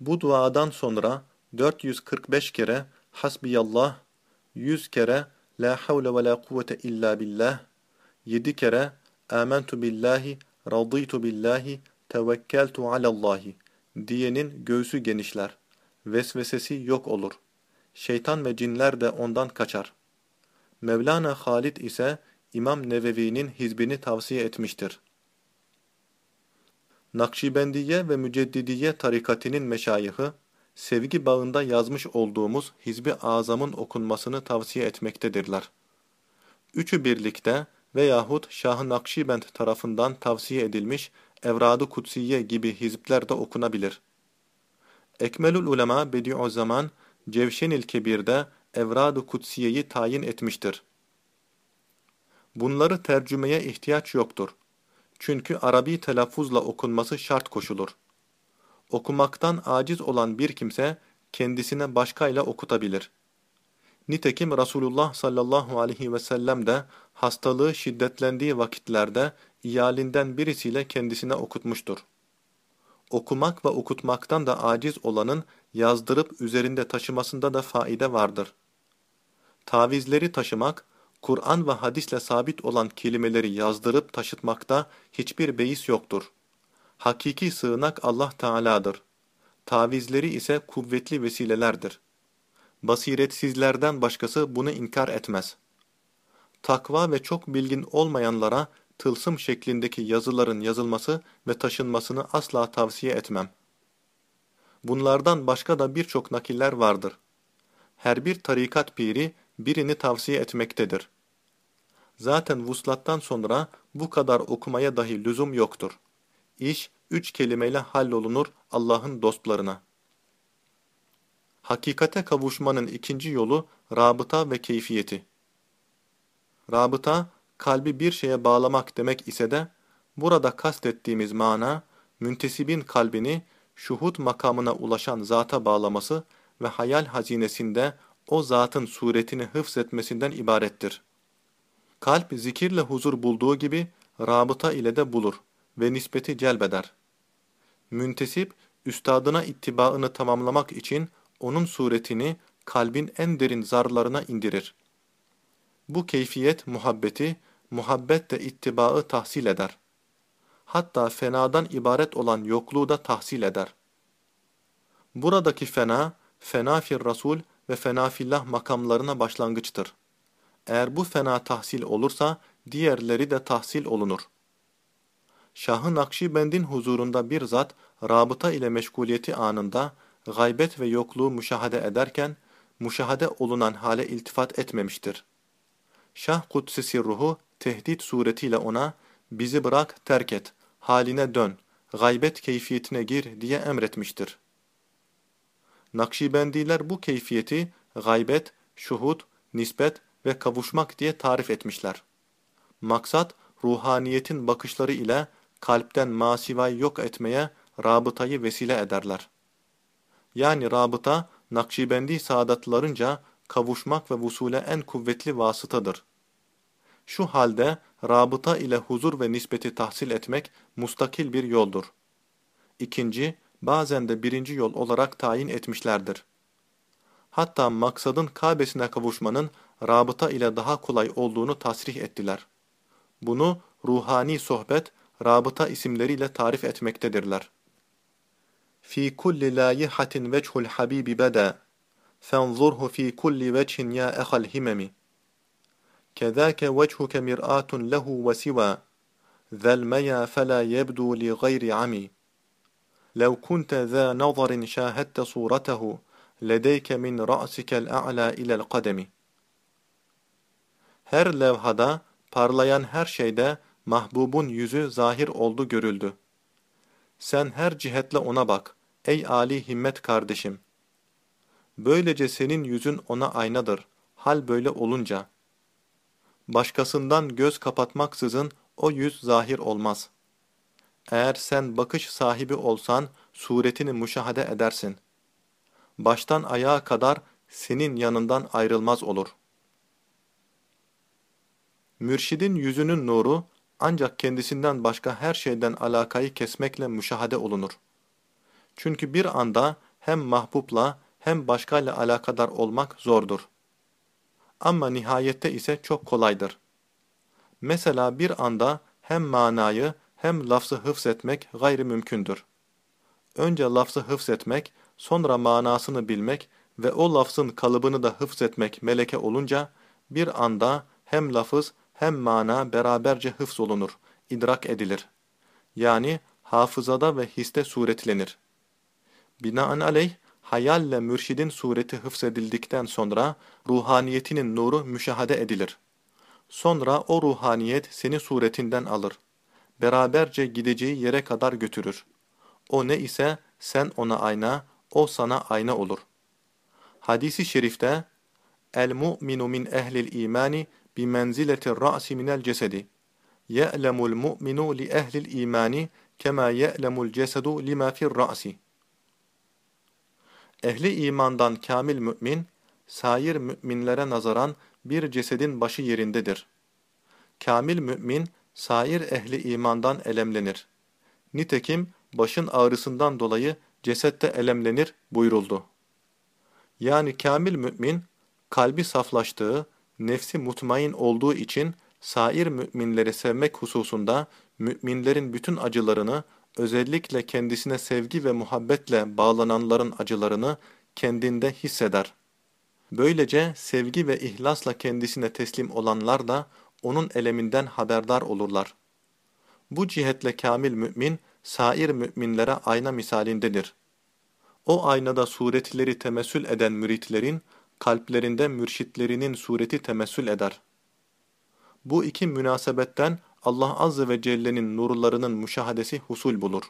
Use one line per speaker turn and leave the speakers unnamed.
Bu duadan sonra 445 kere Hasbiyallah, 100 kere La havle ve la kuvvete illa billah, 7 kere Amentu billahi, raditu billahi, tevekkeltu alallahi diyenin göğsü genişler. Vesvesesi yok olur. Şeytan ve cinler de ondan kaçar. Mevlana Halid ise İmam Nevevi'nin hizbini tavsiye etmiştir. Nakşibendiye ve Müceddidiye tarikatinin meşayihı, sevgi bağında yazmış olduğumuz Hizbi Azam'ın okunmasını tavsiye etmektedirler. Üçü birlikte veyahut Şah-ı Nakşibend tarafından tavsiye edilmiş Evrad-ı Kutsiye gibi hizipler de okunabilir. Ekmelül Ulema Bediüzzaman Cevşenil Kebir'de Evrad-ı Kutsiye'yi tayin etmiştir. Bunları tercümeye ihtiyaç yoktur. Çünkü Arabi telaffuzla okunması şart koşulur. Okumaktan aciz olan bir kimse kendisine başkayla okutabilir. Nitekim Resulullah sallallahu aleyhi ve sellem de hastalığı şiddetlendiği vakitlerde iyalinden birisiyle kendisine okutmuştur. Okumak ve okutmaktan da aciz olanın yazdırıp üzerinde taşımasında da faide vardır. Tavizleri taşımak, Kur'an ve hadisle sabit olan kelimeleri yazdırıp taşıtmakta hiçbir beis yoktur. Hakiki sığınak Allah Teala'dır. Tavizleri ise kuvvetli vesilelerdir. Basiretsizlerden başkası bunu inkar etmez. Takva ve çok bilgin olmayanlara tılsım şeklindeki yazıların yazılması ve taşınmasını asla tavsiye etmem. Bunlardan başka da birçok nakiller vardır. Her bir tarikat piri birini tavsiye etmektedir. Zaten vuslattan sonra bu kadar okumaya dahi lüzum yoktur. İş üç kelimeyle hallolunur Allah'ın dostlarına. Hakikate kavuşmanın ikinci yolu rabıta ve keyfiyeti. Rabıta, kalbi bir şeye bağlamak demek ise de, burada kastettiğimiz mana, müntesibin kalbini şuhud makamına ulaşan zata bağlaması ve hayal hazinesinde o zatın suretini hıfzetmesinden ibarettir. Kalp zikirle huzur bulduğu gibi rabıta ile de bulur ve nispeti celbeder. Müntesip, üstadına ittibaını tamamlamak için onun suretini kalbin en derin zarlarına indirir. Bu keyfiyet muhabbeti, muhabbet de ittibaı tahsil eder. Hatta fenadan ibaret olan yokluğu da tahsil eder. Buradaki fena, fena fir Rasul ve fena fillah makamlarına başlangıçtır. Eğer bu fena tahsil olursa, diğerleri de tahsil olunur. Şahı Nakşibend'in huzurunda bir zat, rabıta ile meşguliyeti anında, gaybet ve yokluğu müşahede ederken, müşahede olunan hale iltifat etmemiştir. Şah Kudsisi ruhu, tehdit suretiyle ona, bizi bırak terk et, haline dön, gaybet keyfiyetine gir diye emretmiştir. Nakşibendiler bu keyfiyeti, gaybet, şuhud, nispet ve kavuşmak diye tarif etmişler. Maksat, ruhaniyetin bakışları ile kalpten masivayı yok etmeye rabıtayı vesile ederler. Yani rabıta, Nakşibendi saadatlarınca kavuşmak ve vusule en kuvvetli vasıtadır. Şu halde rabıta ile huzur ve nispeti tahsil etmek mustakil bir yoldur. İkinci, bazen de birinci yol olarak tayin etmişlerdir. Hatta maksadın Kabe'sine kavuşmanın rabıta ile daha kolay olduğunu tasrih ettiler. Bunu ruhani sohbet, rabıta isimleriyle tarif etmektedirler. Fi kulli layihatin vechul habibi beda, fenzurhu fi kulli veçhin ya ehal himemi. Vechuke mir'atun lehu ve sivâ, ذا الميا فلا يبدو لغير عمي لو كنت ذا نظر شاهدت صورته لديك من رأسك الأعلى إلى القدم Her levhada, parlayan her şeyde mahbubun yüzü zahir oldu görüldü. Sen her cihetle ona bak, ey âli himmet kardeşim. Böylece senin yüzün ona aynadır, hal böyle olunca. Başkasından göz kapatmaksızın o yüz zahir olmaz. Eğer sen bakış sahibi olsan, suretini müşahede edersin. Baştan ayağa kadar senin yanından ayrılmaz olur.'' Mürşidin yüzünün nuru ancak kendisinden başka her şeyden alakayı kesmekle müşahede olunur. Çünkü bir anda hem mahbubla hem başkayla alakadar olmak zordur. Ama nihayette ise çok kolaydır. Mesela bir anda hem manayı hem lafzı hıfzetmek gayri mümkündür. Önce lafzı hıfzetmek, sonra manasını bilmek ve o lafzın kalıbını da hıfzetmek meleke olunca, bir anda hem lafız hem mana beraberce hıfz olunur, idrak edilir. Yani hafızada ve histe suretlenir. Binaenaleyh, hayalle mürşidin sureti hıfzedildikten sonra ruhaniyetinin nuru müşahede edilir. Sonra o ruhaniyet seni suretinden alır. Beraberce gideceği yere kadar götürür. O ne ise sen ona ayna, o sana ayna olur. Hadisi şerifte El-mu'minu min ehlil imani bi menziletir ra'si minel cesedi. Ye'lemul mu'minu li ehlil imani kema ye'lemul cesedu lima fir ra'si. Ehli imandan kamil mümin, sair müminlere nazaran bir cesedin başı yerindedir. Kamil mümin, sair ehli imandan elemlenir. Nitekim başın ağrısından dolayı cesette elemlenir buyuruldu. Yani kamil mümin, kalbi saflaştığı, nefsi mutmain olduğu için sair müminleri sevmek hususunda müminlerin bütün acılarını, özellikle kendisine sevgi ve muhabbetle bağlananların acılarını kendinde hisseder. Böylece sevgi ve ihlasla kendisine teslim olanlar da onun eleminden haberdar olurlar. Bu cihetle kamil mümin, sair müminlere ayna misalindedir. O aynada suretleri temessül eden müritlerin, kalplerinde mürşitlerinin sureti temessül eder. Bu iki münasebetten Allah Azze ve Celle'nin nurlarının müşahadesi husul bulur.